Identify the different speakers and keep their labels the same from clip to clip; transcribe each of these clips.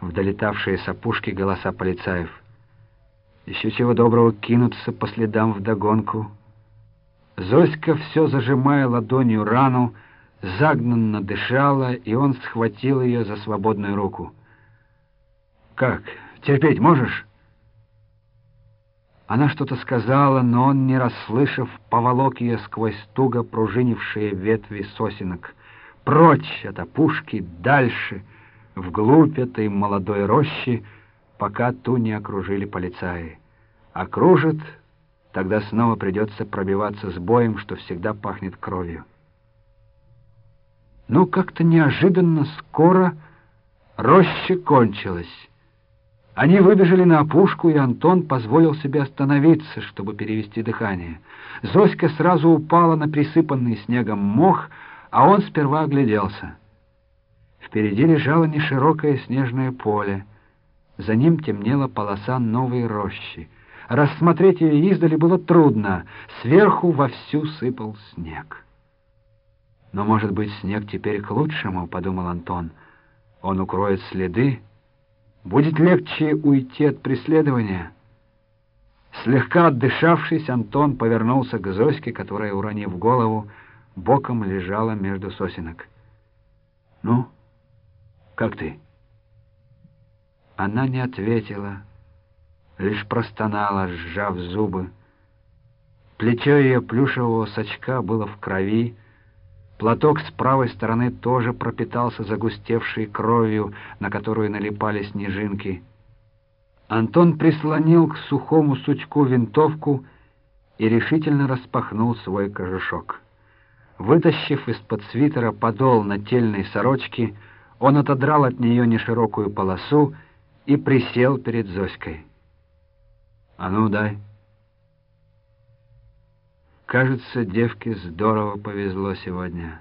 Speaker 1: в долетавшие с голоса полицаев. Еще чего доброго кинуться по следам вдогонку. Зоська, все зажимая ладонью рану, загнанно дышала, и он схватил ее за свободную руку. «Как, терпеть можешь?» Она что-то сказала, но он, не расслышав, поволок ее сквозь туго пружинившие ветви сосенок. Прочь от опушки, дальше, вглубь этой молодой рощи, пока ту не окружили полицаи. Окружат, тогда снова придется пробиваться с боем, что всегда пахнет кровью. Но как-то неожиданно скоро роща кончилась. Они выбежали на опушку, и Антон позволил себе остановиться, чтобы перевести дыхание. Зоська сразу упала на присыпанный снегом мох, а он сперва огляделся. Впереди лежало неширокое снежное поле. За ним темнела полоса новой рощи. Рассмотреть ее издали было трудно. Сверху вовсю сыпал снег. «Но, может быть, снег теперь к лучшему», — подумал Антон. «Он укроет следы. Будет легче уйти от преследования». Слегка отдышавшись, Антон повернулся к Зоське, которая, уронив голову, боком лежала между сосенок. «Ну, как ты?» Она не ответила, лишь простонала, сжав зубы. Плечо ее плюшевого сачка было в крови, платок с правой стороны тоже пропитался загустевшей кровью, на которую налипали снежинки. Антон прислонил к сухому сучку винтовку и решительно распахнул свой кожушок. Вытащив из-под свитера подол нательной сорочки, он отодрал от нее неширокую полосу и присел перед Зоськой. «А ну, дай». Кажется, девке здорово повезло сегодня.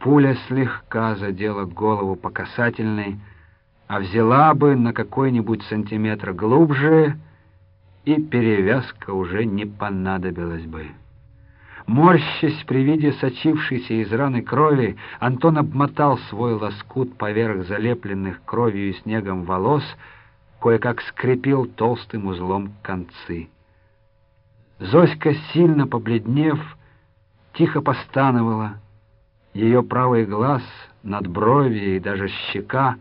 Speaker 1: Пуля слегка задела голову по касательной, а взяла бы на какой-нибудь сантиметр глубже, и перевязка уже не понадобилась бы. Морщась при виде сочившейся из раны крови, Антон обмотал свой лоскут поверх залепленных кровью и снегом волос, кое-как скрепил толстым узлом концы. Зоська, сильно побледнев, тихо постановала. Ее правый глаз, надбровье и даже щека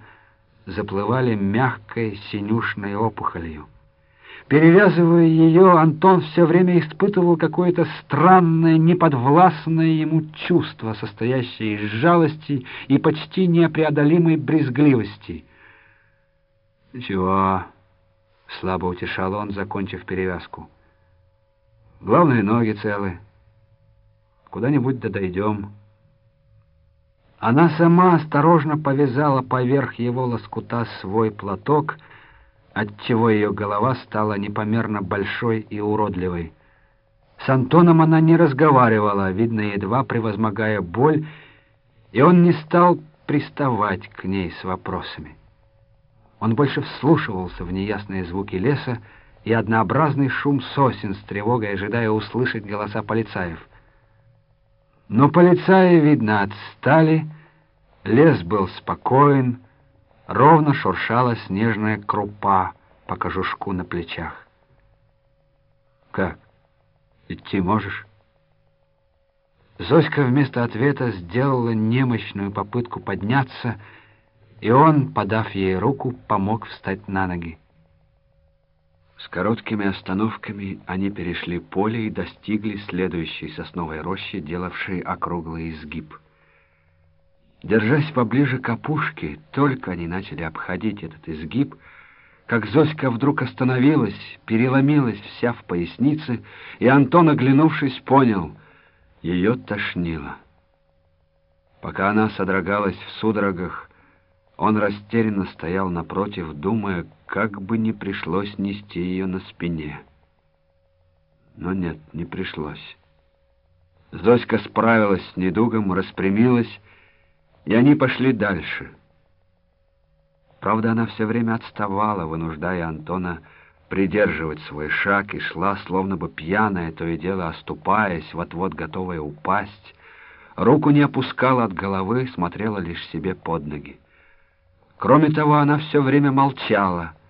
Speaker 1: заплывали мягкой синюшной опухолью. Перевязывая ее, Антон все время испытывал какое-то странное, неподвластное ему чувство, состоящее из жалости и почти непреодолимой брезгливости. «Чего?» — слабо утешал он, закончив перевязку. «Главное, ноги целы. Куда-нибудь да дойдем». Она сама осторожно повязала поверх его лоскута свой платок — отчего ее голова стала непомерно большой и уродливой. С Антоном она не разговаривала, видно, едва превозмогая боль, и он не стал приставать к ней с вопросами. Он больше вслушивался в неясные звуки леса и однообразный шум сосен с тревогой, ожидая услышать голоса полицаев. Но полицаи, видно, отстали, лес был спокоен, ровно шуршала снежная крупа по кожушку на плечах. «Как? Идти можешь?» Зоська вместо ответа сделала немощную попытку подняться, и он, подав ей руку, помог встать на ноги. С короткими остановками они перешли поле и достигли следующей сосновой рощи, делавшей округлый изгиб — Держась поближе к опушке, только они начали обходить этот изгиб, как Зоська вдруг остановилась, переломилась вся в пояснице, и Антон, оглянувшись, понял — ее тошнило. Пока она содрогалась в судорогах, он растерянно стоял напротив, думая, как бы не пришлось нести ее на спине. Но нет, не пришлось. Зоська справилась с недугом, распрямилась и они пошли дальше. Правда, она все время отставала, вынуждая Антона придерживать свой шаг, и шла, словно бы пьяная, то и дело оступаясь, вот-вот готовая упасть. Руку не опускала от головы, смотрела лишь себе под ноги. Кроме того, она все время молчала —